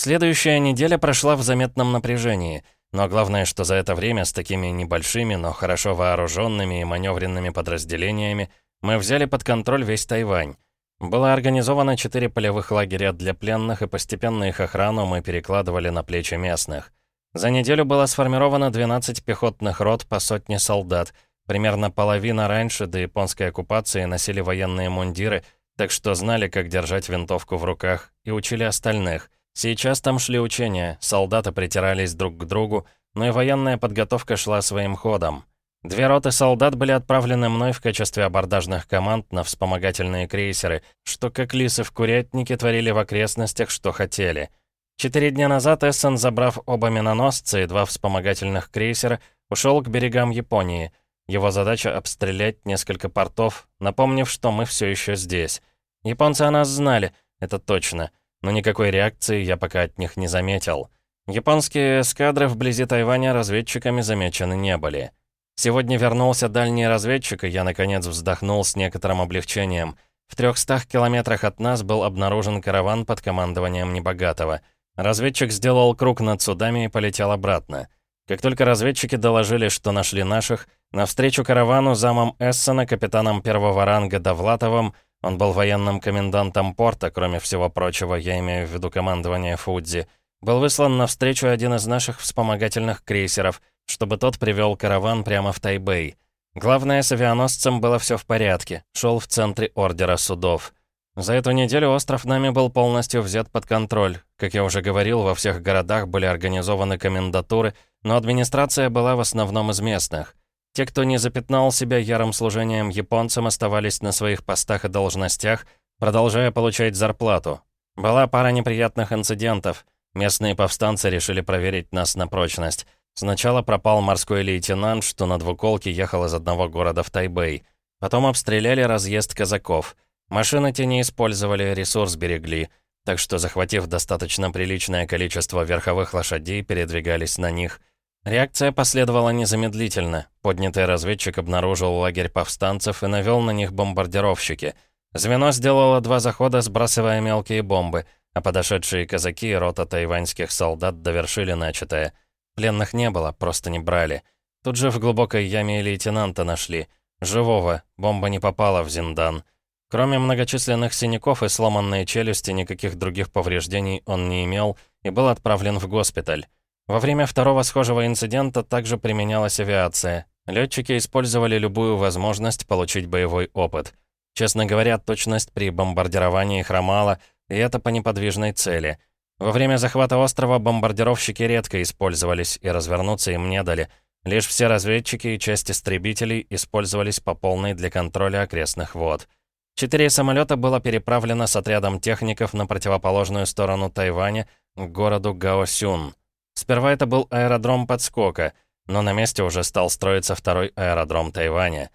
Следующая неделя прошла в заметном напряжении, но главное, что за это время с такими небольшими, но хорошо вооруженными и маневренными подразделениями мы взяли под контроль весь Тайвань. Было организовано четыре полевых лагеря для пленных, и постепенно их охрану мы перекладывали на плечи местных. За неделю было сформировано 12 пехотных рот по сотне солдат. Примерно половина раньше до японской оккупации носили военные мундиры, так что знали, как держать винтовку в руках, и учили остальных. Сейчас там шли учения, солдаты притирались друг к другу, но и военная подготовка шла своим ходом. Две роты солдат были отправлены мной в качестве абордажных команд на вспомогательные крейсеры, что как лисы в курятнике творили в окрестностях, что хотели. Четыре дня назад Эссен, забрав оба миноносца и два вспомогательных крейсера, ушел к берегам Японии. Его задача — обстрелять несколько портов, напомнив, что мы все еще здесь. Японцы о нас знали, это точно, но никакой реакции я пока от них не заметил. Японские эскадры вблизи Тайваня разведчиками замечены не были. Сегодня вернулся дальний разведчик, и я, наконец, вздохнул с некоторым облегчением. В трехстах километрах от нас был обнаружен караван под командованием Небогатого. Разведчик сделал круг над судами и полетел обратно. Как только разведчики доложили, что нашли наших, навстречу каравану замом Эссена, капитаном первого ранга Довлатовым, он был военным комендантом порта, кроме всего прочего, я имею в виду командование Фудзи, был выслан навстречу один из наших вспомогательных крейсеров — чтобы тот привел караван прямо в Тайбэй. Главное, с авианосцем было все в порядке, шел в центре ордера судов. За эту неделю остров нами был полностью взят под контроль. Как я уже говорил, во всех городах были организованы комендатуры, но администрация была в основном из местных. Те, кто не запятнал себя ярым служением японцам, оставались на своих постах и должностях, продолжая получать зарплату. Была пара неприятных инцидентов. Местные повстанцы решили проверить нас на прочность. Сначала пропал морской лейтенант, что на двуколке ехал из одного города в Тайбэй. Потом обстреляли разъезд казаков. Машины те не использовали, ресурс берегли. Так что, захватив достаточно приличное количество верховых лошадей, передвигались на них. Реакция последовала незамедлительно. Поднятый разведчик обнаружил лагерь повстанцев и навел на них бомбардировщики. Звено сделало два захода, сбрасывая мелкие бомбы, а подошедшие казаки и рота тайваньских солдат довершили начатое — Пленных не было, просто не брали. Тут же в глубокой яме лейтенанта нашли. Живого, бомба не попала в Зиндан. Кроме многочисленных синяков и сломанной челюсти, никаких других повреждений он не имел и был отправлен в госпиталь. Во время второго схожего инцидента также применялась авиация. Летчики использовали любую возможность получить боевой опыт. Честно говоря, точность при бомбардировании хромала, и это по неподвижной цели. Во время захвата острова бомбардировщики редко использовались, и развернуться им не дали. Лишь все разведчики и часть истребителей использовались по полной для контроля окрестных вод. Четыре самолета было переправлено с отрядом техников на противоположную сторону Тайваня, к городу Гаосюн. Сперва это был аэродром подскока, но на месте уже стал строиться второй аэродром Тайваня.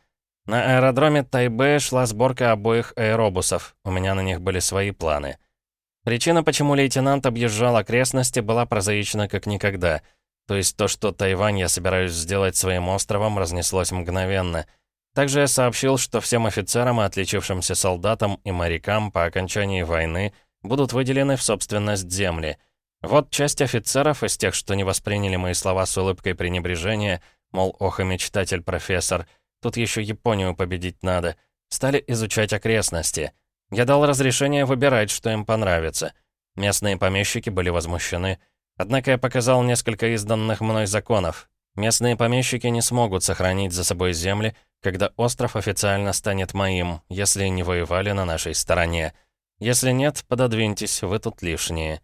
На аэродроме Тайбэ шла сборка обоих аэробусов, у меня на них были свои планы — Причина, почему лейтенант объезжал окрестности, была прозаична как никогда. То есть то, что Тайвань я собираюсь сделать своим островом, разнеслось мгновенно. Также я сообщил, что всем офицерам и отличившимся солдатам и морякам по окончании войны будут выделены в собственность земли. Вот часть офицеров из тех, что не восприняли мои слова с улыбкой пренебрежения, мол, ох и мечтатель-профессор, тут еще Японию победить надо, стали изучать окрестности — я дал разрешение выбирать, что им понравится. Местные помещики были возмущены. Однако я показал несколько изданных мной законов. Местные помещики не смогут сохранить за собой земли, когда остров официально станет моим, если не воевали на нашей стороне. Если нет, пододвиньтесь, вы тут лишние.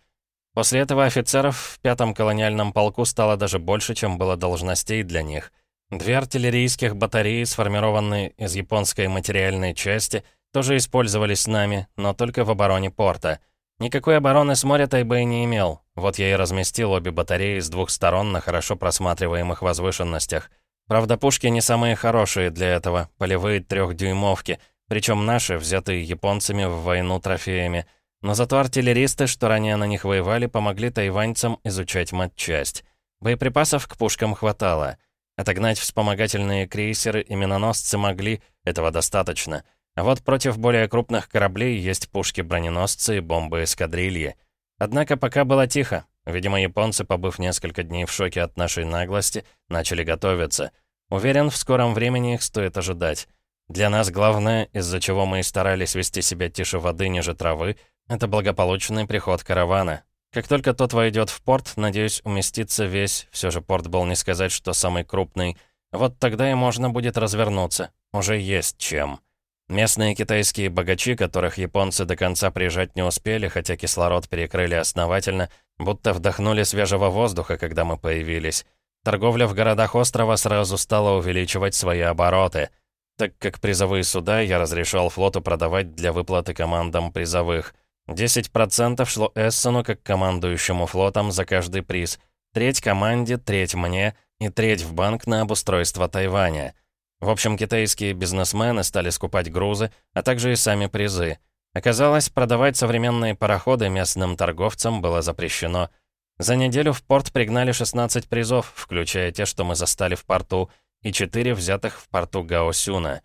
После этого офицеров в пятом колониальном полку стало даже больше, чем было должностей для них. Две артиллерийских батареи, сформированные из японской материальной части — тоже использовались нами, но только в обороне порта. Никакой обороны с моря Тайбэй не имел. Вот я и разместил обе батареи с двух сторон на хорошо просматриваемых возвышенностях. Правда, пушки не самые хорошие для этого, полевые трехдюймовки, причем наши, взятые японцами в войну трофеями. Но зато артиллеристы, что ранее на них воевали, помогли тайваньцам изучать матчасть. Боеприпасов к пушкам хватало. Отогнать вспомогательные крейсеры и миноносцы могли, этого достаточно — а вот против более крупных кораблей есть пушки-броненосцы и бомбы эскадрильи. Однако пока было тихо. Видимо, японцы, побыв несколько дней в шоке от нашей наглости, начали готовиться. Уверен, в скором времени их стоит ожидать. Для нас главное, из-за чего мы и старались вести себя тише воды ниже травы, это благополучный приход каравана. Как только тот войдет в порт, надеюсь, уместится весь, все же порт был не сказать, что самый крупный, вот тогда и можно будет развернуться. Уже есть чем. Местные китайские богачи, которых японцы до конца приезжать не успели, хотя кислород перекрыли основательно, будто вдохнули свежего воздуха, когда мы появились. Торговля в городах острова сразу стала увеличивать свои обороты. Так как призовые суда я разрешал флоту продавать для выплаты командам призовых. 10% шло Эссену как командующему флотом за каждый приз, треть команде, треть мне и треть в банк на обустройство Тайваня. В общем, китайские бизнесмены стали скупать грузы, а также и сами призы. Оказалось, продавать современные пароходы местным торговцам было запрещено. За неделю в порт пригнали 16 призов, включая те, что мы застали в порту, и 4 взятых в порту Гаосюна.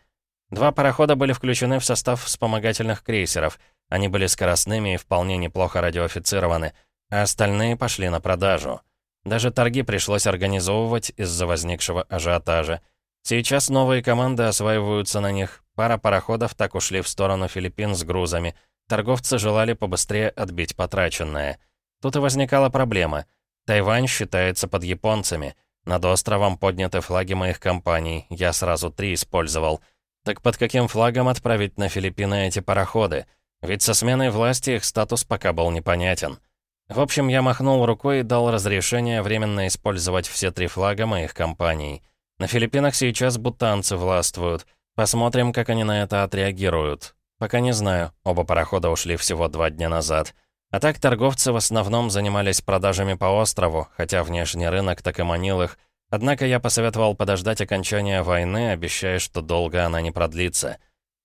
Два парохода были включены в состав вспомогательных крейсеров. Они были скоростными и вполне неплохо радиоофицированы, а остальные пошли на продажу. Даже торги пришлось организовывать из-за возникшего ажиотажа. Сейчас новые команды осваиваются на них. Пара пароходов так ушли в сторону Филиппин с грузами. Торговцы желали побыстрее отбить потраченное. Тут и возникала проблема. Тайвань считается под японцами. Над островом подняты флаги моих компаний. Я сразу три использовал. Так под каким флагом отправить на Филиппины эти пароходы? Ведь со сменой власти их статус пока был непонятен. В общем, я махнул рукой и дал разрешение временно использовать все три флага моих компаний. На Филиппинах сейчас бутанцы властвуют. Посмотрим, как они на это отреагируют. Пока не знаю, оба парохода ушли всего два дня назад. А так торговцы в основном занимались продажами по острову, хотя внешний рынок так и манил их. Однако я посоветовал подождать окончания войны, обещая, что долго она не продлится.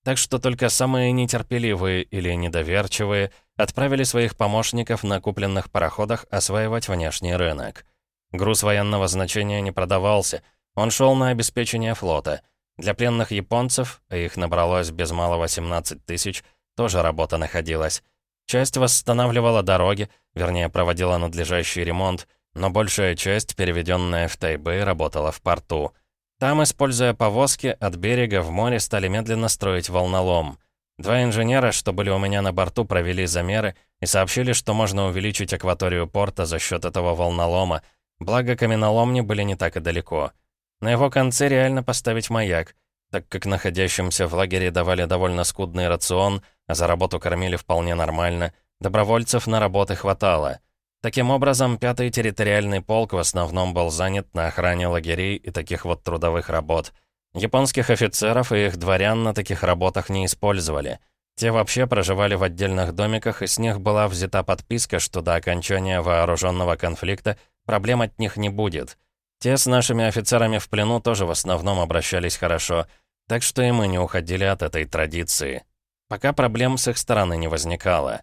Так что только самые нетерпеливые или недоверчивые отправили своих помощников на купленных пароходах осваивать внешний рынок. Груз военного значения не продавался — он шел на обеспечение флота. Для пленных японцев, а их набралось без малого 17 тысяч, тоже работа находилась. Часть восстанавливала дороги, вернее, проводила надлежащий ремонт, но большая часть, переведенная в Тайбэй, работала в порту. Там, используя повозки, от берега в море стали медленно строить волнолом. Два инженера, что были у меня на борту, провели замеры и сообщили, что можно увеличить акваторию порта за счет этого волнолома, благо каменоломни были не так и далеко. На его конце реально поставить маяк, так как находящимся в лагере давали довольно скудный рацион, а за работу кормили вполне нормально, добровольцев на работы хватало. Таким образом, пятый территориальный полк в основном был занят на охране лагерей и таких вот трудовых работ. Японских офицеров и их дворян на таких работах не использовали. Те вообще проживали в отдельных домиках, и с них была взята подписка, что до окончания вооруженного конфликта проблем от них не будет — те с нашими офицерами в плену тоже в основном обращались хорошо, так что и мы не уходили от этой традиции. Пока проблем с их стороны не возникало.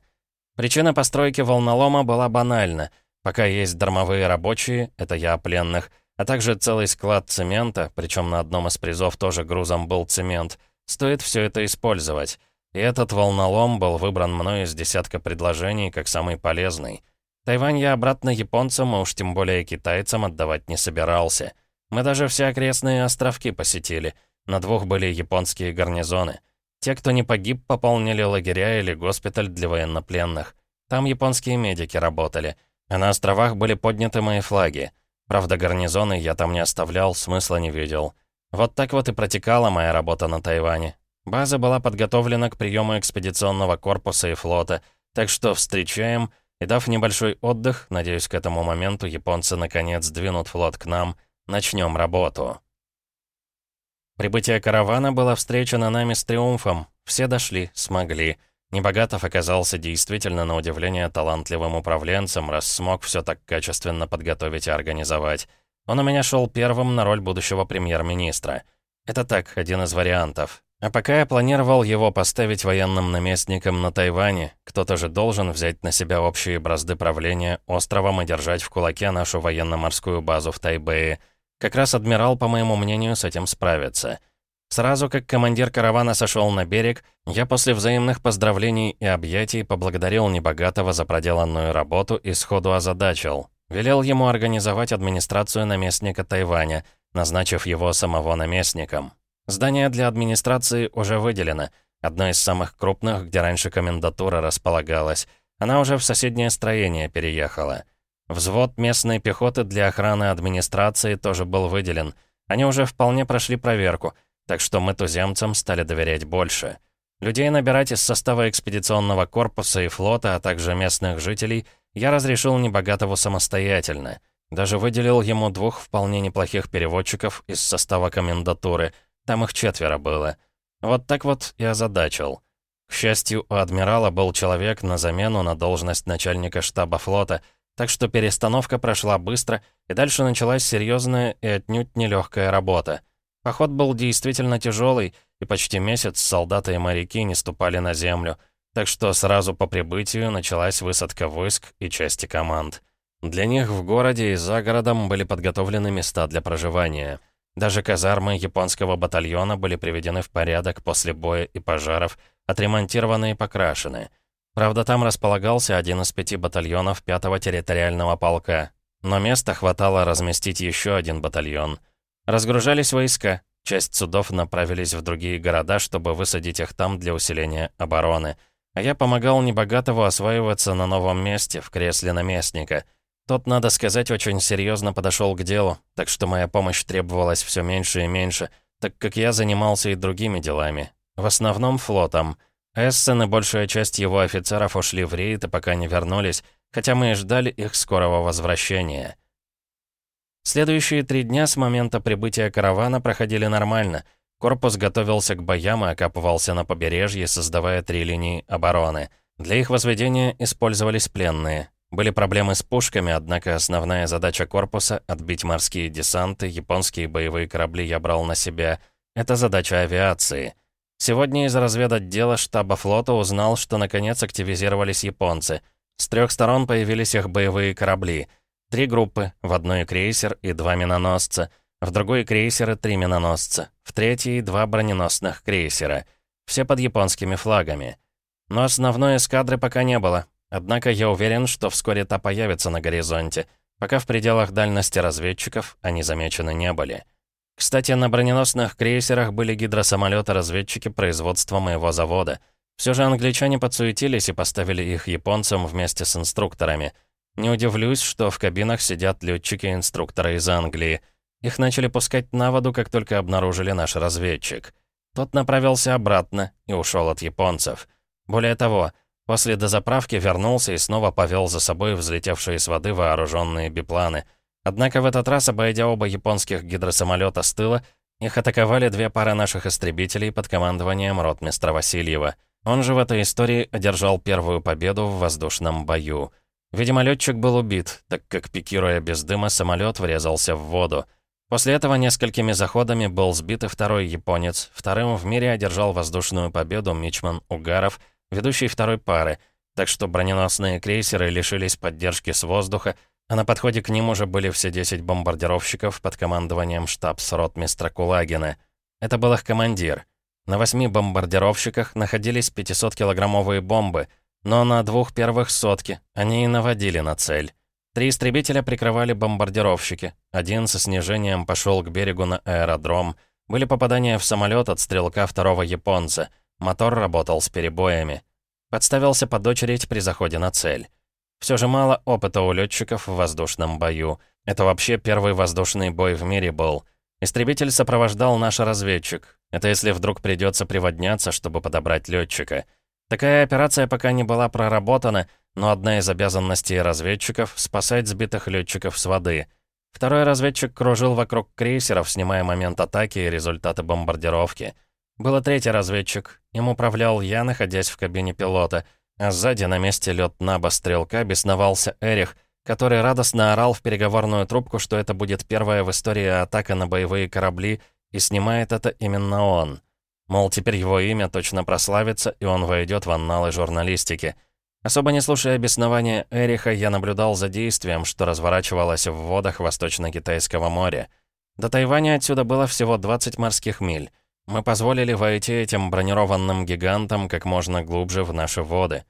Причина постройки волнолома была банальна. Пока есть дармовые рабочие, это я о пленных, а также целый склад цемента, причем на одном из призов тоже грузом был цемент, стоит все это использовать. И этот волнолом был выбран мной из десятка предложений как самый полезный — Тайвань я обратно японцам, а уж тем более китайцам отдавать не собирался. Мы даже все окрестные островки посетили. На двух были японские гарнизоны. Те, кто не погиб, пополнили лагеря или госпиталь для военнопленных. Там японские медики работали. А на островах были подняты мои флаги. Правда, гарнизоны я там не оставлял, смысла не видел. Вот так вот и протекала моя работа на Тайване. База была подготовлена к приему экспедиционного корпуса и флота, так что встречаем — и дав небольшой отдых, надеюсь, к этому моменту японцы наконец двинут флот к нам, начнем работу. Прибытие каравана было встречено нами с триумфом. Все дошли, смогли. Небогатов оказался действительно, на удивление, талантливым управленцем, раз смог все так качественно подготовить и организовать. Он у меня шел первым на роль будущего премьер-министра. Это так, один из вариантов. А пока я планировал его поставить военным наместником на Тайване, кто-то же должен взять на себя общие бразды правления островом и держать в кулаке нашу военно-морскую базу в Тайбэе. Как раз адмирал, по моему мнению, с этим справится. Сразу как командир каравана сошел на берег, я после взаимных поздравлений и объятий поблагодарил небогатого за проделанную работу и сходу озадачил. Велел ему организовать администрацию наместника Тайваня, назначив его самого наместником. Здание для администрации уже выделено, одно из самых крупных, где раньше комендатура располагалась. Она уже в соседнее строение переехала. Взвод местной пехоты для охраны администрации тоже был выделен. Они уже вполне прошли проверку — так что мы туземцам стали доверять больше. Людей набирать из состава экспедиционного корпуса и флота, а также местных жителей, я разрешил Небогатову самостоятельно. Даже выделил ему двух вполне неплохих переводчиков из состава комендатуры, там их четверо было. Вот так вот и озадачил. К счастью, у адмирала был человек на замену на должность начальника штаба флота, так что перестановка прошла быстро, и дальше началась серьезная и отнюдь нелегкая работа — Поход был действительно тяжелый, и почти месяц солдаты и моряки не ступали на землю, так что сразу по прибытию началась высадка войск и части команд. Для них в городе и за городом были подготовлены места для проживания. Даже казармы японского батальона были приведены в порядок после боя и пожаров, отремонтированы и покрашены. Правда, там располагался один из пяти батальонов 5-го территориального полка, но места хватало разместить еще один батальон — Разгружались войска. Часть судов направились в другие города, чтобы высадить их там для усиления обороны. А я помогал небогатому осваиваться на новом месте, в кресле наместника. Тот, надо сказать, очень серьезно подошел к делу, так что моя помощь требовалась все меньше и меньше, так как я занимался и другими делами. В основном флотом. Эссен и большая часть его офицеров ушли в рейд и пока не вернулись, хотя мы и ждали их скорого возвращения. Следующие три дня с момента прибытия каравана проходили нормально. Корпус готовился к боям и окапывался на побережье, создавая три линии обороны. Для их возведения использовались пленные. Были проблемы с пушками, однако основная задача корпуса — отбить морские десанты, японские боевые корабли я брал на себя. Это задача авиации. Сегодня из разведотдела штаба флота узнал, что наконец активизировались японцы. С трех сторон появились их боевые корабли — Три группы, в одной крейсер и два миноносца, в другой крейсер и три миноносца, в третьей два броненосных крейсера. Все под японскими флагами. Но основной эскадры пока не было. Однако я уверен, что вскоре та появится на горизонте. Пока в пределах дальности разведчиков они замечены не были. Кстати, на броненосных крейсерах были гидросамолеты-разведчики производства моего завода. Все же англичане подсуетились и поставили их японцам вместе с инструкторами — не удивлюсь, что в кабинах сидят летчики-инструкторы из Англии. Их начали пускать на воду, как только обнаружили наш разведчик. Тот направился обратно и ушел от японцев. Более того, после дозаправки вернулся и снова повел за собой взлетевшие с воды вооруженные бипланы. Однако в этот раз, обойдя оба японских гидросамолета с тыла, их атаковали две пары наших истребителей под командованием ротмистра Васильева. Он же в этой истории одержал первую победу в воздушном бою. Видимо, летчик был убит, так как, пикируя без дыма, самолет врезался в воду. После этого несколькими заходами был сбит и второй японец. Вторым в мире одержал воздушную победу Мичман Угаров, ведущий второй пары, так что броненосные крейсеры лишились поддержки с воздуха, а на подходе к ним уже были все 10 бомбардировщиков под командованием штабс-ротмистра Кулагина. Это был их командир. На восьми бомбардировщиках находились 500-килограммовые бомбы — но на двух первых сотки они и наводили на цель. Три истребителя прикрывали бомбардировщики. Один со снижением пошел к берегу на аэродром. Были попадания в самолет от стрелка второго японца. Мотор работал с перебоями. Подставился под очередь при заходе на цель. Все же мало опыта у летчиков в воздушном бою. Это вообще первый воздушный бой в мире был. Истребитель сопровождал наш разведчик. Это если вдруг придется приводняться, чтобы подобрать летчика. Такая операция пока не была проработана, но одна из обязанностей разведчиков — спасать сбитых летчиков с воды. Второй разведчик кружил вокруг крейсеров, снимая момент атаки и результаты бомбардировки. Был третий разведчик. Им управлял я, находясь в кабине пилота, а сзади на месте лёт-наба стрелка бесновался Эрих, который радостно орал в переговорную трубку, что это будет первая в истории атака на боевые корабли, и снимает это именно он. Мол, теперь его имя точно прославится, и он войдет в анналы журналистики. Особо не слушая обеснования Эриха, я наблюдал за действием, что разворачивалось в водах Восточно-Китайского моря. До Тайваня отсюда было всего 20 морских миль. Мы позволили войти этим бронированным гигантам как можно глубже в наши воды,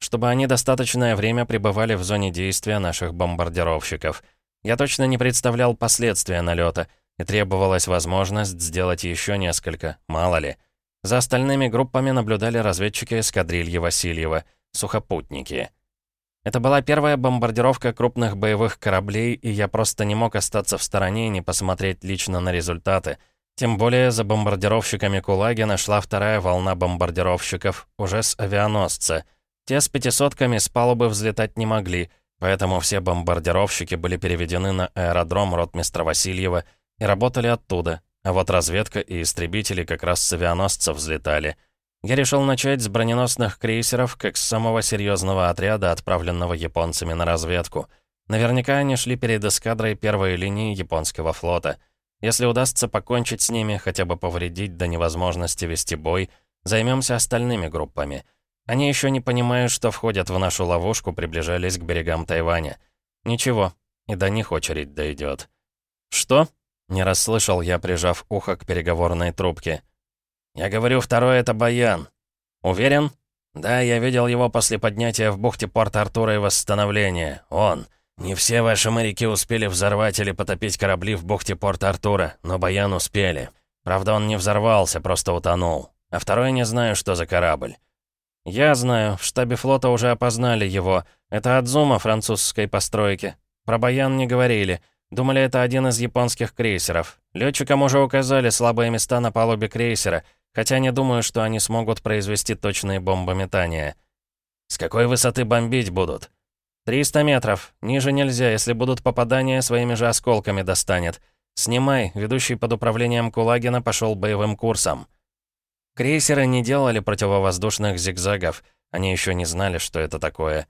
чтобы они достаточное время пребывали в зоне действия наших бомбардировщиков. Я точно не представлял последствия налета, и требовалась возможность сделать еще несколько, мало ли. За остальными группами наблюдали разведчики эскадрильи Васильева, сухопутники. Это была первая бомбардировка крупных боевых кораблей, и я просто не мог остаться в стороне и не посмотреть лично на результаты. Тем более за бомбардировщиками Кулаги нашла вторая волна бомбардировщиков, уже с авианосца. Те с пятисотками с палубы взлетать не могли, поэтому все бомбардировщики были переведены на аэродром ротмистра Васильева и работали оттуда, а вот разведка и истребители как раз с авианосцев взлетали — я решил начать с броненосных крейсеров, как с самого серьезного отряда, отправленного японцами на разведку. Наверняка они шли перед эскадрой первой линии японского флота. Если удастся покончить с ними, хотя бы повредить до невозможности вести бой, займемся остальными группами. Они еще не понимают, что входят в нашу ловушку, приближались к берегам Тайваня. Ничего, и до них очередь дойдет. «Что?» — не расслышал я, прижав ухо к переговорной трубке. «Я говорю, второй — это Баян. Уверен?» «Да, я видел его после поднятия в бухте Порт-Артура и восстановления. Он. Не все ваши моряки успели взорвать или потопить корабли в бухте Порт-Артура, но Баян успели. Правда, он не взорвался, просто утонул. А второй не знаю, что за корабль». «Я знаю, в штабе флота уже опознали его. Это Адзума французской постройки. Про Баян не говорили. Думали, это один из японских крейсеров. Летчикам уже указали слабые места на палубе крейсера — Хотя не думаю, что они смогут произвести точные бомбометания. С какой высоты бомбить будут? 300 метров. Ниже нельзя, если будут попадания, своими же осколками достанет. Снимай, ведущий под управлением Кулагина пошел боевым курсом. Крейсеры не делали противовоздушных зигзагов. Они еще не знали, что это такое.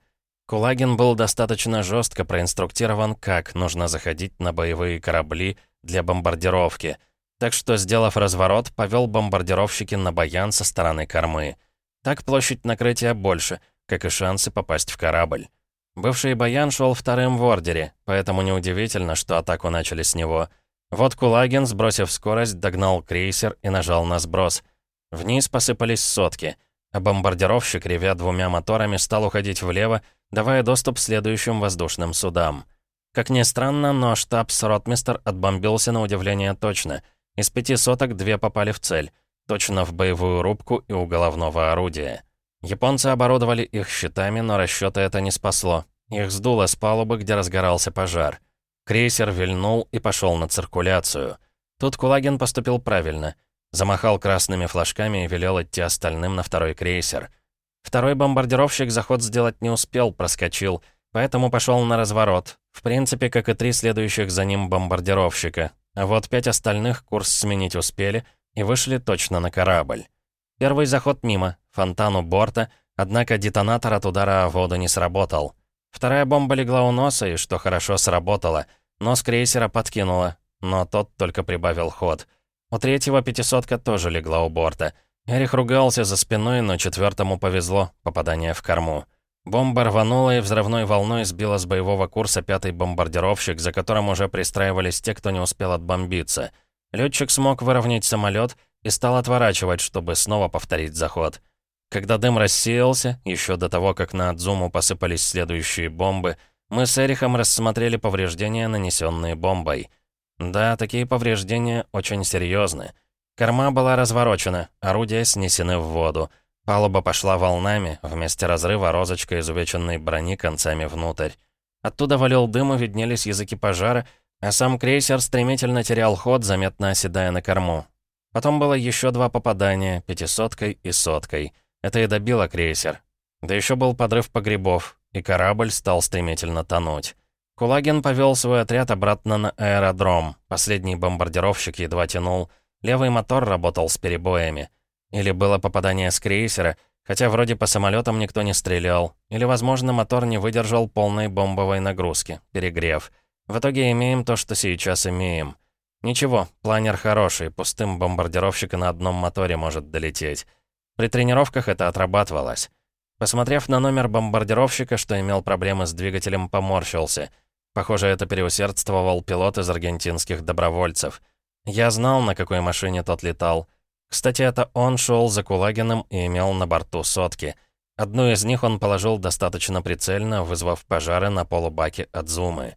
Кулагин был достаточно жестко проинструктирован, как нужно заходить на боевые корабли для бомбардировки — так что, сделав разворот, повел бомбардировщики на баян со стороны кормы. Так площадь накрытия больше, как и шансы попасть в корабль. Бывший баян шел вторым в ордере, поэтому неудивительно, что атаку начали с него. Вот Кулагин, сбросив скорость, догнал крейсер и нажал на сброс. Вниз посыпались сотки, а бомбардировщик, ревя двумя моторами, стал уходить влево, давая доступ следующим воздушным судам. Как ни странно, но штабс-ротмистер отбомбился на удивление точно — из пяти соток две попали в цель, точно в боевую рубку и у головного орудия. Японцы оборудовали их щитами, но расчеты это не спасло. Их сдуло с палубы, где разгорался пожар. Крейсер вильнул и пошел на циркуляцию. Тут Кулагин поступил правильно. Замахал красными флажками и велел идти остальным на второй крейсер. Второй бомбардировщик заход сделать не успел, проскочил, поэтому пошел на разворот. В принципе, как и три следующих за ним бомбардировщика. А вот пять остальных курс сменить успели и вышли точно на корабль. Первый заход мимо, фонтан у борта, однако детонатор от удара о воду не сработал. Вторая бомба легла у носа, и что хорошо сработало. Нос крейсера подкинула, но тот только прибавил ход. У третьего пятисотка тоже легла у борта. Эрих ругался за спиной, но четвертому повезло, попадание в корму. Бомба рванула и взрывной волной сбила с боевого курса пятый бомбардировщик, за которым уже пристраивались те, кто не успел отбомбиться. Летчик смог выровнять самолет и стал отворачивать, чтобы снова повторить заход. Когда дым рассеялся, еще до того, как на Адзуму посыпались следующие бомбы, мы с Эрихом рассмотрели повреждения, нанесенные бомбой. Да, такие повреждения очень серьезны. Корма была разворочена, орудия снесены в воду. Палуба пошла волнами, вместе разрыва розочка изувеченной брони концами внутрь. Оттуда валил дым и виднелись языки пожара, а сам крейсер стремительно терял ход, заметно оседая на корму. Потом было еще два попадания, пятисоткой и соткой. Это и добило крейсер. Да еще был подрыв погребов, и корабль стал стремительно тонуть. Кулагин повел свой отряд обратно на аэродром. Последний бомбардировщик едва тянул. Левый мотор работал с перебоями. Или было попадание с крейсера, хотя вроде по самолетам никто не стрелял. Или, возможно, мотор не выдержал полной бомбовой нагрузки, перегрев. В итоге имеем то, что сейчас имеем. Ничего, планер хороший, пустым бомбардировщик на одном моторе может долететь. При тренировках это отрабатывалось. Посмотрев на номер бомбардировщика, что имел проблемы с двигателем, поморщился. Похоже, это переусердствовал пилот из аргентинских добровольцев. Я знал, на какой машине тот летал. Кстати, это он шел за Кулагиным и имел на борту сотки. Одну из них он положил достаточно прицельно, вызвав пожары на полубаке от Зумы.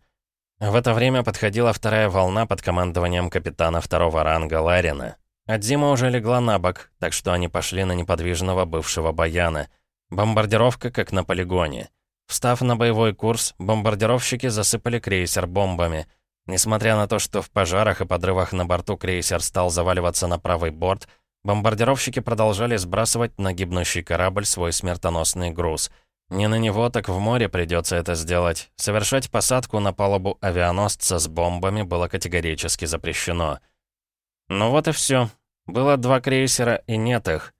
В это время подходила вторая волна под командованием капитана второго ранга Ларина. Адзима уже легла на бок, так что они пошли на неподвижного бывшего Баяна. Бомбардировка, как на полигоне. Встав на боевой курс, бомбардировщики засыпали крейсер бомбами. Несмотря на то, что в пожарах и подрывах на борту крейсер стал заваливаться на правый борт, бомбардировщики продолжали сбрасывать на гибнущий корабль свой смертоносный груз. Не на него, так в море придется это сделать. Совершать посадку на палубу авианосца с бомбами было категорически запрещено. Ну вот и все. Было два крейсера, и нет их.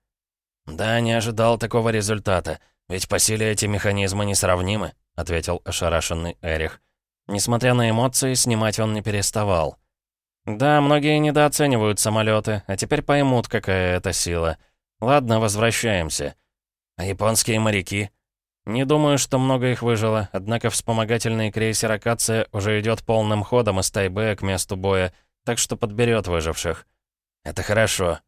«Да, не ожидал такого результата, ведь по силе эти механизмы несравнимы», — ответил ошарашенный Эрих. Несмотря на эмоции, снимать он не переставал. «Да, многие недооценивают самолеты, а теперь поймут, какая это сила. Ладно, возвращаемся. А японские моряки?» «Не думаю, что много их выжило, однако вспомогательный крейсер «Акация» уже идет полным ходом из Тайбэя к месту боя, так что подберет выживших». «Это хорошо»,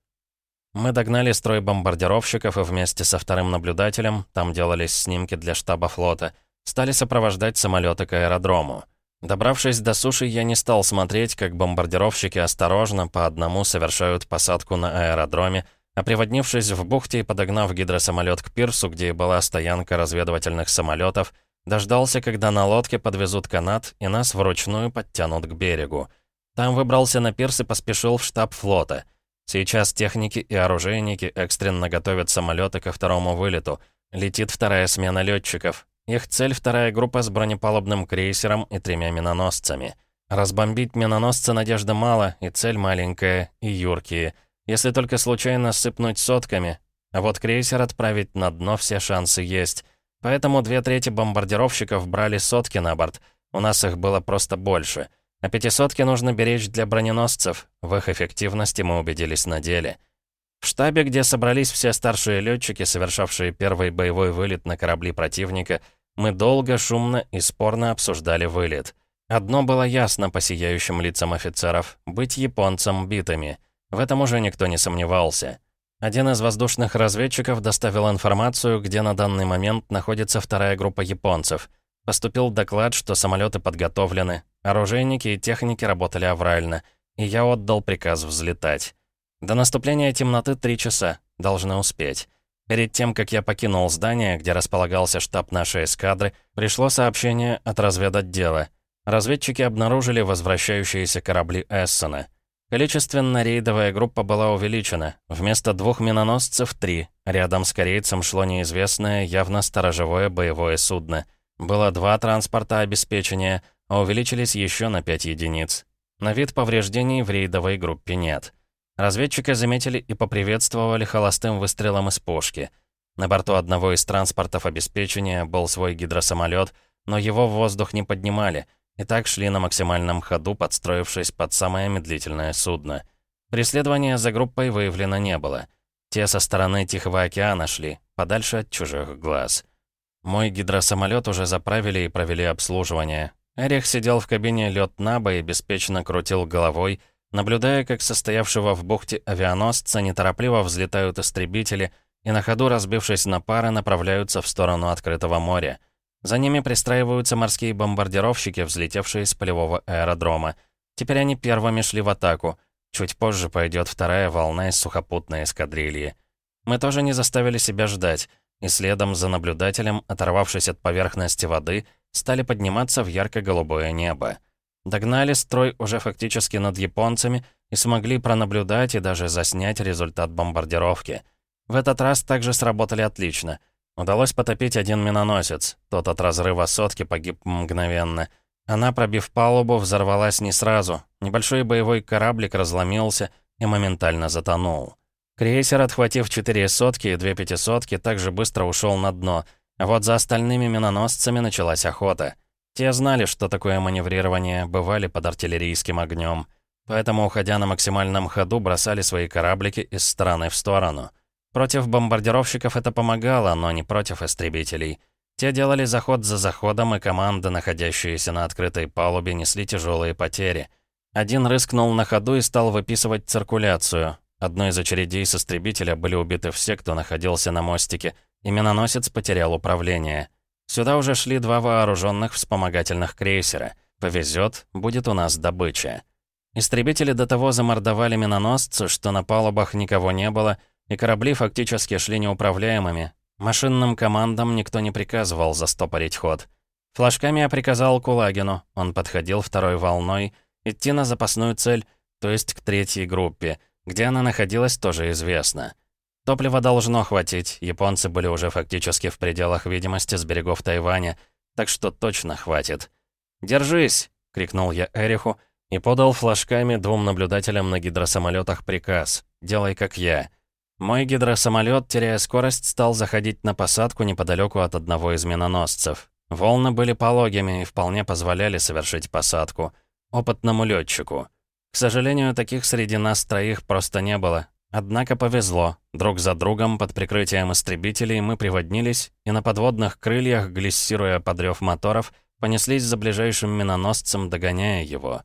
мы догнали строй бомбардировщиков и вместе со вторым наблюдателем, там делались снимки для штаба флота, стали сопровождать самолеты к аэродрому. Добравшись до суши, я не стал смотреть, как бомбардировщики осторожно по одному совершают посадку на аэродроме, а приводнившись в бухте и подогнав гидросамолет к пирсу, где была стоянка разведывательных самолетов, дождался, когда на лодке подвезут канат и нас вручную подтянут к берегу. Там выбрался на пирс и поспешил в штаб флота — Сейчас техники и оружейники экстренно готовят самолеты ко второму вылету. Летит вторая смена летчиков. Их цель — вторая группа с бронепалубным крейсером и тремя миноносцами. Разбомбить миноносца надежды мало, и цель маленькая, и юркие. Если только случайно сыпнуть сотками. А вот крейсер отправить на дно все шансы есть. Поэтому две трети бомбардировщиков брали сотки на борт. У нас их было просто больше. А пятисотки нужно беречь для броненосцев. В их эффективности мы убедились на деле. В штабе, где собрались все старшие летчики, совершавшие первый боевой вылет на корабли противника, мы долго, шумно и спорно обсуждали вылет. Одно было ясно по сияющим лицам офицеров — быть японцам битыми. В этом уже никто не сомневался. Один из воздушных разведчиков доставил информацию, где на данный момент находится вторая группа японцев. Поступил доклад, что самолеты подготовлены, оружейники и техники работали аврально, и я отдал приказ взлетать. До наступления темноты три часа, должны успеть. Перед тем, как я покинул здание, где располагался штаб нашей эскадры, пришло сообщение от разведотдела. Разведчики обнаружили возвращающиеся корабли Эссена. Количественно рейдовая группа была увеличена. Вместо двух миноносцев — три. Рядом с корейцем шло неизвестное, явно сторожевое боевое судно — было два транспорта обеспечения, а увеличились еще на 5 единиц. На вид повреждений в рейдовой группе нет. Разведчика заметили и поприветствовали холостым выстрелом из пушки. На борту одного из транспортов обеспечения был свой гидросамолет, но его в воздух не поднимали, и так шли на максимальном ходу, подстроившись под самое медлительное судно. Преследования за группой выявлено не было. Те со стороны Тихого океана шли, подальше от чужих глаз. Мой гидросамолет уже заправили и провели обслуживание. Эрих сидел в кабине лед Наба и беспечно крутил головой, наблюдая, как состоявшего в бухте авианосца неторопливо взлетают истребители и на ходу, разбившись на пары, направляются в сторону открытого моря. За ними пристраиваются морские бомбардировщики, взлетевшие с полевого аэродрома. Теперь они первыми шли в атаку. Чуть позже пойдет вторая волна из сухопутной эскадрильи. Мы тоже не заставили себя ждать и следом за наблюдателем, оторвавшись от поверхности воды, стали подниматься в ярко-голубое небо. Догнали строй уже фактически над японцами и смогли пронаблюдать и даже заснять результат бомбардировки. В этот раз также сработали отлично. Удалось потопить один миноносец. Тот от разрыва сотки погиб мгновенно. Она, пробив палубу, взорвалась не сразу. Небольшой боевой кораблик разломился и моментально затонул. Крейсер, отхватив четыре сотки и две пятисотки, также быстро ушел на дно, а вот за остальными миноносцами началась охота. Те знали, что такое маневрирование, бывали под артиллерийским огнем. Поэтому, уходя на максимальном ходу, бросали свои кораблики из стороны в сторону. Против бомбардировщиков это помогало, но не против истребителей. Те делали заход за заходом, и команды, находящиеся на открытой палубе, несли тяжелые потери. Один рыскнул на ходу и стал выписывать циркуляцию. Одной из очередей с истребителя были убиты все, кто находился на мостике, и миноносец потерял управление. Сюда уже шли два вооруженных вспомогательных крейсера. Повезет, будет у нас добыча. Истребители до того замордовали миноносцы, что на палубах никого не было, и корабли фактически шли неуправляемыми. Машинным командам никто не приказывал застопорить ход. Флажками я приказал Кулагину, он подходил второй волной, идти на запасную цель, то есть к третьей группе, где она находилась, тоже известно. Топлива должно хватить, японцы были уже фактически в пределах видимости с берегов Тайваня, так что точно хватит. «Держись!» — крикнул я Эриху и подал флажками двум наблюдателям на гидросамолетах приказ «Делай как я». Мой гидросамолет, теряя скорость, стал заходить на посадку неподалеку от одного из миноносцев. Волны были пологими и вполне позволяли совершить посадку. Опытному летчику. К сожалению, таких среди нас троих просто не было. Однако повезло. Друг за другом под прикрытием истребителей мы приводнились и на подводных крыльях, глиссируя подрёв моторов, понеслись за ближайшим миноносцем, догоняя его.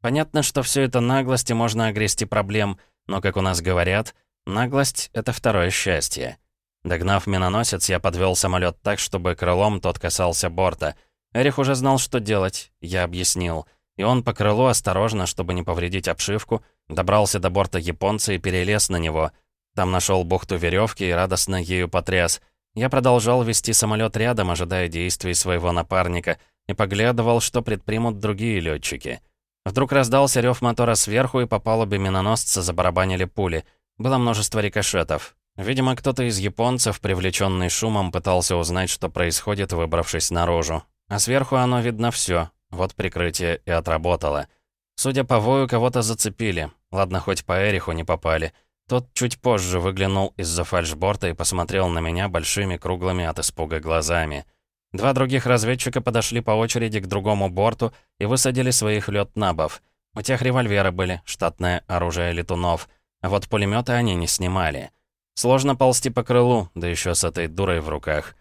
Понятно, что все это наглости можно огрести проблем, но, как у нас говорят, наглость — это второе счастье. Догнав миноносец, я подвел самолет так, чтобы крылом тот касался борта. Эрих уже знал, что делать, я объяснил. И он по крылу осторожно, чтобы не повредить обшивку, добрался до борта японца и перелез на него. Там нашел бухту веревки и радостно ею потряс. Я продолжал вести самолет рядом, ожидая действий своего напарника, и поглядывал, что предпримут другие летчики. Вдруг раздался рев мотора сверху, и по палубе миноносца забарабанили пули. Было множество рикошетов. Видимо, кто-то из японцев, привлеченный шумом, пытался узнать, что происходит, выбравшись наружу. А сверху оно видно все. Вот прикрытие и отработало. Судя по вою, кого-то зацепили. Ладно, хоть по Эриху не попали. Тот чуть позже выглянул из-за фальшборта и посмотрел на меня большими круглыми от испуга глазами. Два других разведчика подошли по очереди к другому борту и высадили своих лётнабов. У тех револьверы были, штатное оружие летунов. А вот пулеметы они не снимали. Сложно ползти по крылу, да еще с этой дурой в руках.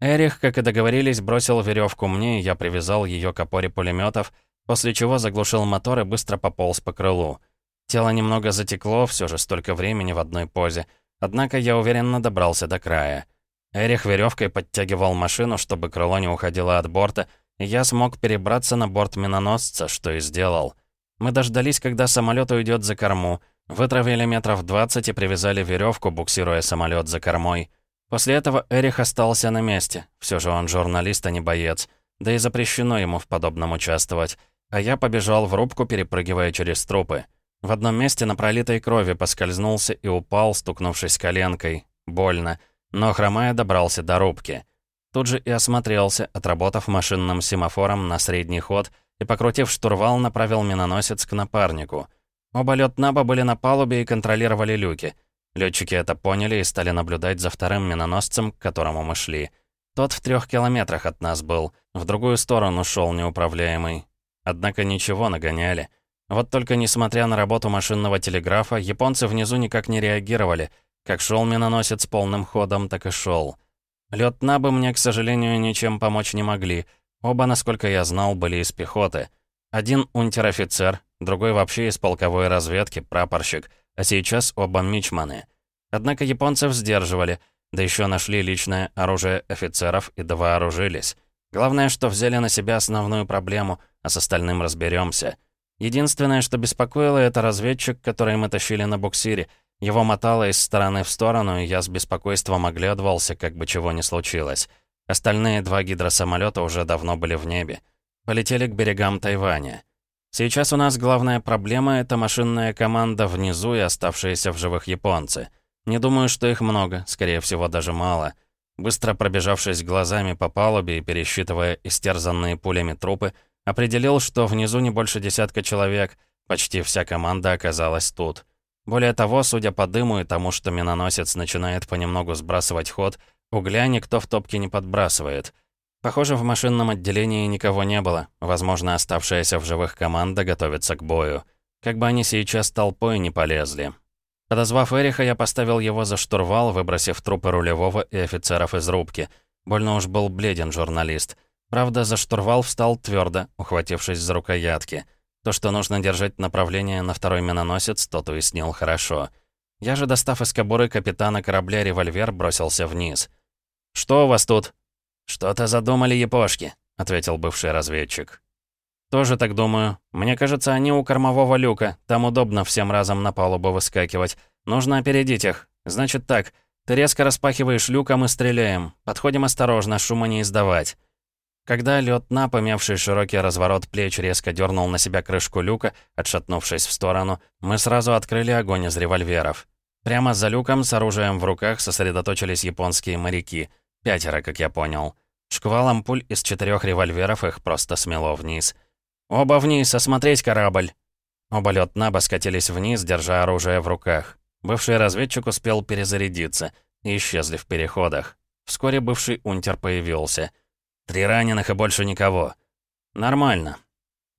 Эрих, как и договорились, бросил веревку мне, и я привязал ее к опоре пулеметов, после чего заглушил мотор и быстро пополз по крылу. Тело немного затекло, все же столько времени в одной позе. Однако я уверенно добрался до края. Эрих веревкой подтягивал машину, чтобы крыло не уходило от борта, и я смог перебраться на борт миноносца, что и сделал. Мы дождались, когда самолет уйдет за корму, Вытравили метров 20 и привязали веревку, буксируя самолет за кормой. После этого Эрих остался на месте. Все же он журналист, а не боец. Да и запрещено ему в подобном участвовать. А я побежал в рубку, перепрыгивая через трупы. В одном месте на пролитой крови поскользнулся и упал, стукнувшись коленкой. Больно. Но хромая добрался до рубки. Тут же и осмотрелся, отработав машинным семафором на средний ход и, покрутив штурвал, направил миноносец к напарнику — Оба лётнаба были на палубе и контролировали люки. Лётчики это поняли и стали наблюдать за вторым миноносцем, к которому мы шли. Тот в трех километрах от нас был, в другую сторону шел неуправляемый. Однако ничего, нагоняли. Вот только несмотря на работу машинного телеграфа, японцы внизу никак не реагировали. Как шел миноносец полным ходом, так и шел. Лётнабы мне, к сожалению, ничем помочь не могли. Оба, насколько я знал, были из пехоты. Один унтер-офицер, другой вообще из полковой разведки, прапорщик, а сейчас оба мичманы. Однако японцев сдерживали, да еще нашли личное оружие офицеров и довооружились. Главное, что взяли на себя основную проблему, а с остальным разберемся. Единственное, что беспокоило, это разведчик, который мы тащили на буксире. Его мотало из стороны в сторону, и я с беспокойством оглядывался, как бы чего ни случилось. Остальные два гидросамолета уже давно были в небе. Полетели к берегам Тайваня. Сейчас у нас главная проблема — это машинная команда внизу и оставшиеся в живых японцы. Не думаю, что их много, скорее всего, даже мало. Быстро пробежавшись глазами по палубе и пересчитывая истерзанные пулями трупы, определил, что внизу не больше десятка человек, почти вся команда оказалась тут. Более того, судя по дыму и тому, что миноносец начинает понемногу сбрасывать ход, угля никто в топке не подбрасывает — Похоже, в машинном отделении никого не было. Возможно, оставшаяся в живых команда готовится к бою. Как бы они сейчас толпой не полезли. Подозвав Эриха, я поставил его за штурвал, выбросив трупы рулевого и офицеров из рубки. Больно уж был бледен журналист. Правда, за штурвал встал твердо, ухватившись за рукоятки. То, что нужно держать направление на второй миноносец, тот уяснил хорошо. Я же, достав из кобуры капитана корабля револьвер, бросился вниз. «Что у вас тут?» «Что-то задумали епошки», — ответил бывший разведчик. «Тоже так думаю. Мне кажется, они у кормового люка. Там удобно всем разом на палубу выскакивать. Нужно опередить их. Значит так, ты резко распахиваешь люк, а мы стреляем. Подходим осторожно, шума не издавать». Когда лед на, помявший широкий разворот плеч, резко дернул на себя крышку люка, отшатнувшись в сторону, мы сразу открыли огонь из револьверов. Прямо за люком с оружием в руках сосредоточились японские моряки. Пятеро, как я понял. Шквалом пуль из четырех револьверов их просто смело вниз. «Оба вниз, осмотреть корабль!» Оба лед наба скатились вниз, держа оружие в руках. Бывший разведчик успел перезарядиться и исчезли в переходах. Вскоре бывший унтер появился — Три раненых и больше никого. Нормально.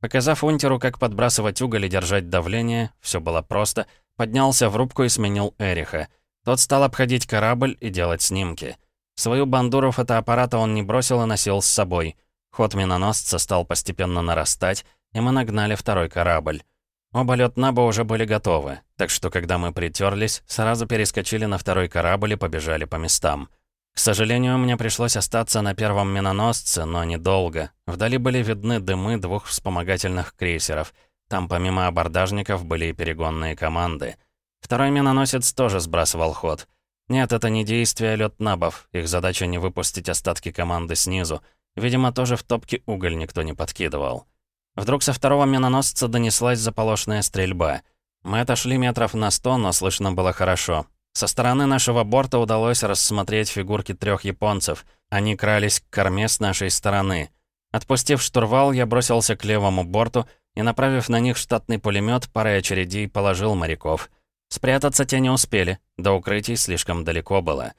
Показав унтеру, как подбрасывать уголь и держать давление, все было просто, поднялся в рубку и сменил Эриха. Тот стал обходить корабль и делать снимки. Свою бандуру фотоаппарата он не бросил и носил с собой. Ход миноносца стал постепенно нарастать, и мы нагнали второй корабль. Оба лётнаба уже были готовы, так что когда мы притерлись, сразу перескочили на второй корабль и побежали по местам. К сожалению, мне пришлось остаться на первом миноносце, но недолго. Вдали были видны дымы двух вспомогательных крейсеров. Там помимо абордажников были и перегонные команды. Второй миноносец тоже сбрасывал ход. Нет, это не действие лётнабов. Их задача не выпустить остатки команды снизу. Видимо, тоже в топке уголь никто не подкидывал. Вдруг со второго миноносца донеслась заполошная стрельба. Мы отошли метров на сто, но слышно было хорошо. Со стороны нашего борта удалось рассмотреть фигурки трех японцев. Они крались к корме с нашей стороны. Отпустив штурвал, я бросился к левому борту и, направив на них штатный пулемет, парой очередей положил моряков. Спрятаться те не успели, до укрытий слишком далеко было.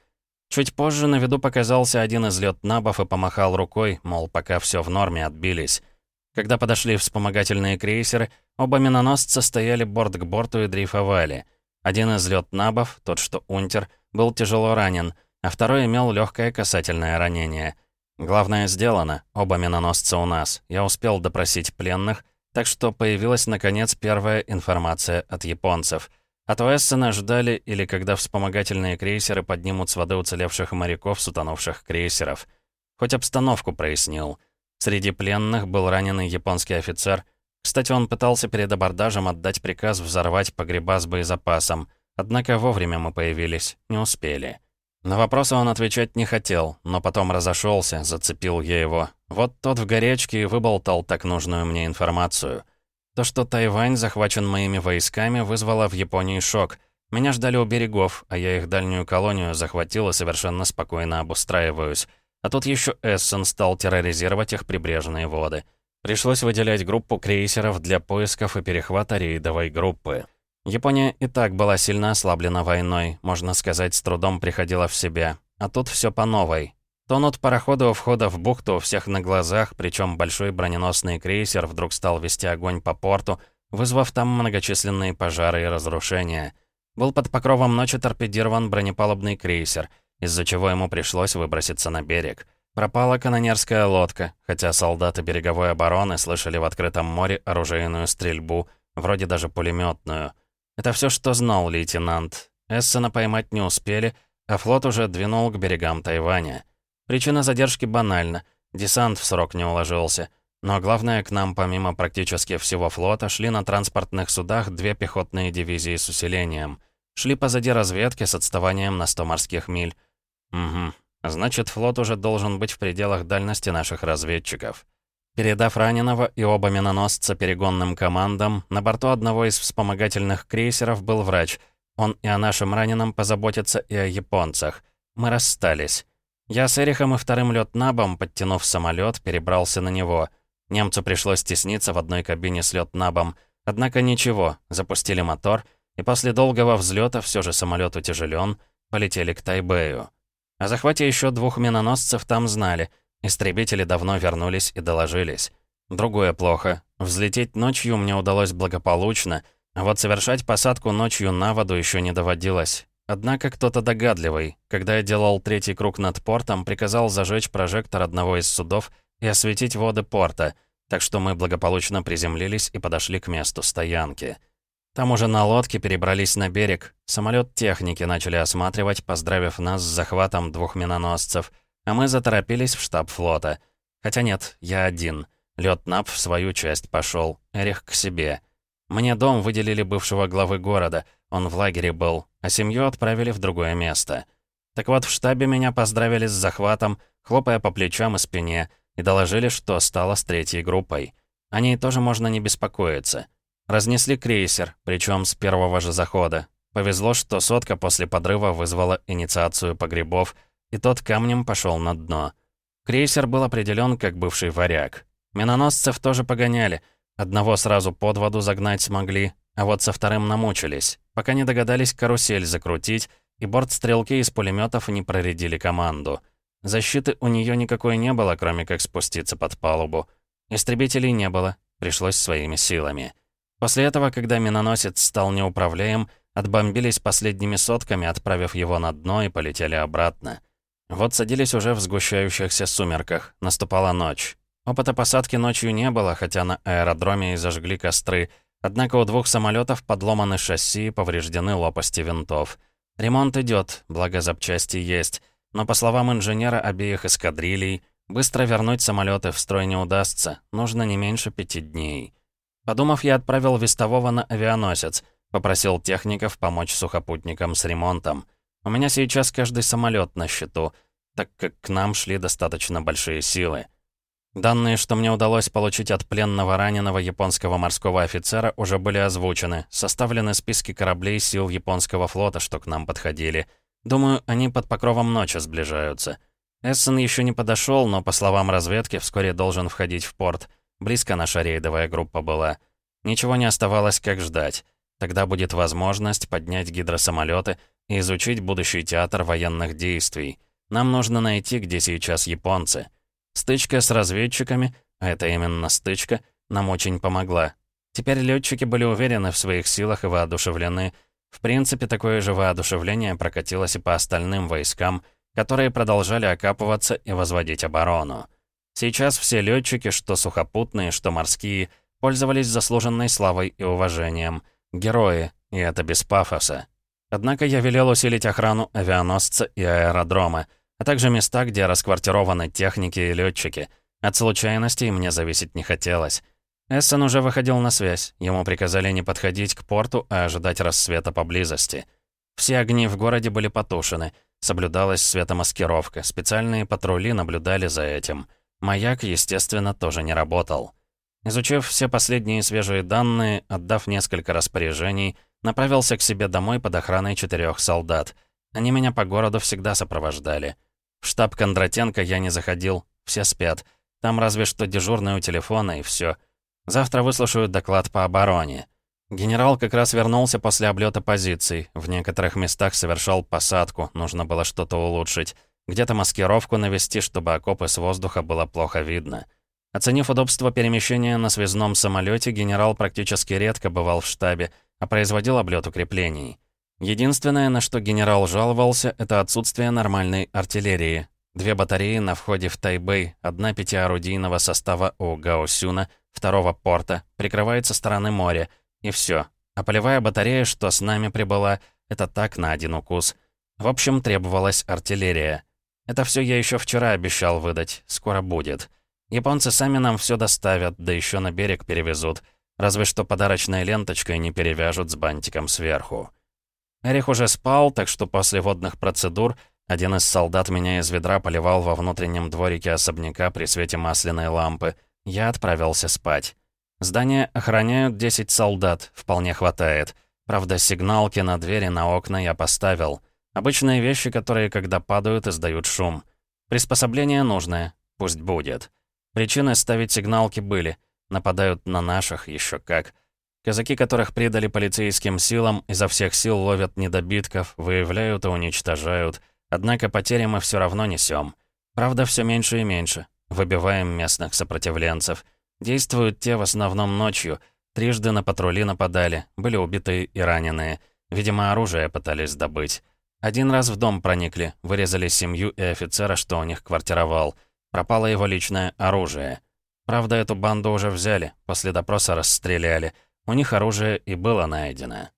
Чуть позже на виду показался один из лётнабов и помахал рукой, мол, пока все в норме, отбились. Когда подошли вспомогательные крейсеры, оба миноносца стояли борт к борту и дрейфовали — один из лётнабов, тот что унтер, был тяжело ранен, а второй имел легкое касательное ранение. Главное сделано, оба миноносца у нас. Я успел допросить пленных, так что появилась, наконец, первая информация от японцев. От Уэссена ждали или когда вспомогательные крейсеры поднимут с воды уцелевших моряков с утонувших крейсеров. Хоть обстановку прояснил. Среди пленных был раненый японский офицер — кстати, он пытался перед абордажем отдать приказ взорвать погреба с боезапасом. Однако вовремя мы появились, не успели. На вопросы он отвечать не хотел, но потом разошелся, зацепил я его. Вот тот в горячке и выболтал так нужную мне информацию. То, что Тайвань захвачен моими войсками, вызвало в Японии шок. Меня ждали у берегов, а я их дальнюю колонию захватил и совершенно спокойно обустраиваюсь. А тут еще Эссен стал терроризировать их прибрежные воды. Пришлось выделять группу крейсеров для поисков и перехвата рейдовой группы. Япония и так была сильно ослаблена войной, можно сказать, с трудом приходила в себя. А тут все по новой. Тонут пароходы у входа в бухту у всех на глазах, причем большой броненосный крейсер вдруг стал вести огонь по порту, вызвав там многочисленные пожары и разрушения. Был под покровом ночи торпедирован бронепалубный крейсер, из-за чего ему пришлось выброситься на берег. Пропала канонерская лодка, хотя солдаты береговой обороны слышали в открытом море оружейную стрельбу, вроде даже пулеметную. Это все, что знал лейтенант. Эссена поймать не успели, а флот уже двинул к берегам Тайваня. Причина задержки банальна. Десант в срок не уложился. Но главное, к нам помимо практически всего флота шли на транспортных судах две пехотные дивизии с усилением. Шли позади разведки с отставанием на 100 морских миль. Угу, Значит, флот уже должен быть в пределах дальности наших разведчиков. Передав раненого и оба миноносца перегонным командам, на борту одного из вспомогательных крейсеров был врач. Он и о нашем раненом позаботится, и о японцах. Мы расстались. Я с Эрихом и вторым лётнабом, подтянув самолет, перебрался на него. Немцу пришлось тесниться в одной кабине с лётнабом. Однако ничего, запустили мотор, и после долгого взлета все же самолет утяжелен, полетели к Тайбэю. О захвате еще двух миноносцев там знали. Истребители давно вернулись и доложились. Другое плохо. Взлететь ночью мне удалось благополучно, а вот совершать посадку ночью на воду еще не доводилось. Однако кто-то догадливый, когда я делал третий круг над портом, приказал зажечь прожектор одного из судов и осветить воды порта, так что мы благополучно приземлились и подошли к месту стоянки. Там уже на лодке перебрались на берег. Самолет техники начали осматривать, поздравив нас с захватом двух миноносцев. А мы заторопились в штаб флота. Хотя нет, я один. Лёд НАП в свою часть пошел, Эрих к себе. Мне дом выделили бывшего главы города, он в лагере был, а семью отправили в другое место. Так вот, в штабе меня поздравили с захватом, хлопая по плечам и спине, и доложили, что стало с третьей группой. О ней тоже можно не беспокоиться. Разнесли крейсер, причем с первого же захода. Повезло, что сотка после подрыва вызвала инициацию погребов, и тот камнем пошел на дно. Крейсер был определен как бывший варяг. Миноносцев тоже погоняли. Одного сразу под воду загнать смогли, а вот со вторым намучились, пока не догадались карусель закрутить, и бортстрелки из пулеметов не проредили команду. Защиты у нее никакой не было, кроме как спуститься под палубу. Истребителей не было, пришлось своими силами. После этого, когда миноносец стал неуправляем, отбомбились последними сотками, отправив его на дно и полетели обратно. Вот садились уже в сгущающихся сумерках, наступала ночь. Опыта посадки ночью не было, хотя на аэродроме и зажгли костры, однако у двух самолетов подломаны шасси и повреждены лопасти винтов. Ремонт идет, благо запчасти есть, но, по словам инженера обеих эскадрилей, быстро вернуть самолеты в строй не удастся, нужно не меньше пяти дней. Подумав, я отправил вестового на авианосец, попросил техников помочь сухопутникам с ремонтом. У меня сейчас каждый самолет на счету, так как к нам шли достаточно большие силы. Данные, что мне удалось получить от пленного раненого японского морского офицера, уже были озвучены. Составлены списки кораблей сил японского флота, что к нам подходили. Думаю, они под покровом ночи сближаются. Эссен еще не подошел, но, по словам разведки, вскоре должен входить в порт. Близко наша рейдовая группа была. Ничего не оставалось, как ждать. Тогда будет возможность поднять гидросамолеты и изучить будущий театр военных действий. Нам нужно найти, где сейчас японцы. Стычка с разведчиками, а это именно стычка, нам очень помогла. Теперь летчики были уверены в своих силах и воодушевлены. В принципе, такое же воодушевление прокатилось и по остальным войскам, которые продолжали окапываться и возводить оборону. Сейчас все летчики, что сухопутные, что морские, пользовались заслуженной славой и уважением. Герои, и это без пафоса. Однако я велел усилить охрану авианосца и аэродрома, а также места, где расквартированы техники и летчики. От случайностей мне зависеть не хотелось. Эссен уже выходил на связь. Ему приказали не подходить к порту, а ожидать рассвета поблизости. Все огни в городе были потушены. Соблюдалась светомаскировка. Специальные патрули наблюдали за этим. Маяк, естественно, тоже не работал. Изучив все последние свежие данные, отдав несколько распоряжений, направился к себе домой под охраной четырех солдат. Они меня по городу всегда сопровождали. В штаб Кондратенко я не заходил, все спят. Там разве что дежурный у телефона и все. Завтра выслушаю доклад по обороне. Генерал как раз вернулся после облета позиций. В некоторых местах совершал посадку, нужно было что-то улучшить. Где-то маскировку навести, чтобы окопы с воздуха было плохо видно. Оценив удобство перемещения на связном самолете, генерал практически редко бывал в штабе, а производил облет укреплений. Единственное, на что генерал жаловался, это отсутствие нормальной артиллерии. Две батареи на входе в Тайбэй, одна пятиорудийного состава у Гаосюна, второго порта, прикрывает со стороны моря, и все. А полевая батарея, что с нами прибыла, это так на один укус. В общем, требовалась артиллерия. Это все я еще вчера обещал выдать, скоро будет. Японцы сами нам все доставят, да еще на берег перевезут. Разве что подарочной ленточкой не перевяжут с бантиком сверху. Эрих уже спал, так что после водных процедур один из солдат меня из ведра поливал во внутреннем дворике особняка при свете масляной лампы. Я отправился спать. Здание охраняют 10 солдат, вполне хватает. Правда, сигналки на двери, на окна я поставил. Обычные вещи, которые, когда падают, издают шум. Приспособление нужное, пусть будет. Причины ставить сигналки были. Нападают на наших, еще как. Казаки, которых предали полицейским силам, изо всех сил ловят недобитков, выявляют и уничтожают. Однако потери мы все равно несем. Правда, все меньше и меньше. Выбиваем местных сопротивленцев. Действуют те в основном ночью. Трижды на патрули нападали, были убиты и раненые. Видимо, оружие пытались добыть. Один раз в дом проникли, вырезали семью и офицера, что у них квартировал. Пропало его личное оружие. Правда, эту банду уже взяли, после допроса расстреляли. У них оружие и было найдено.